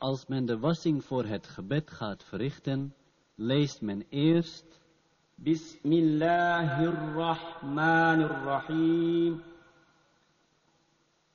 Als men de wassing voor het gebed gaat verrichten, leest men eerst Bismillahirrahmanirrahim.